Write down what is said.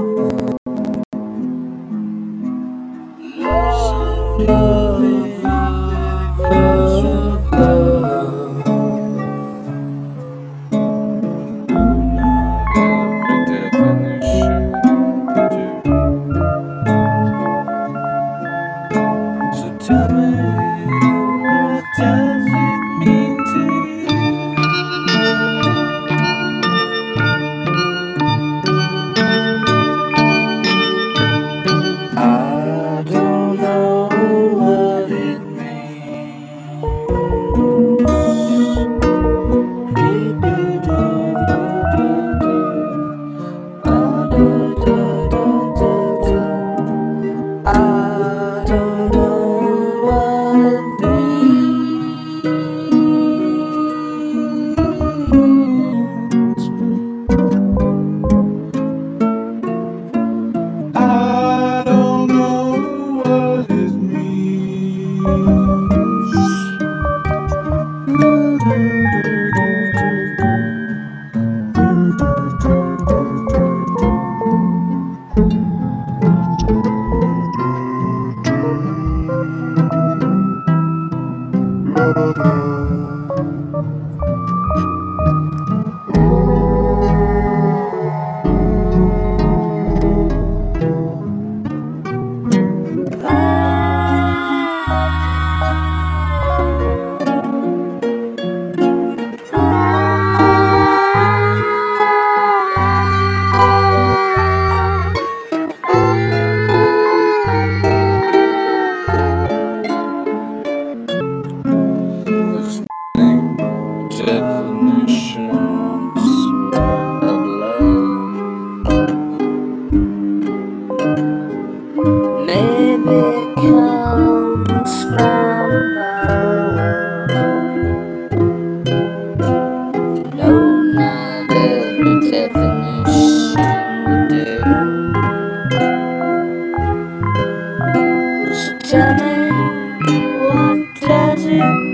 you Oh. definitions of love. Maybe comes from love. No, not every definition do. So tell me, what does it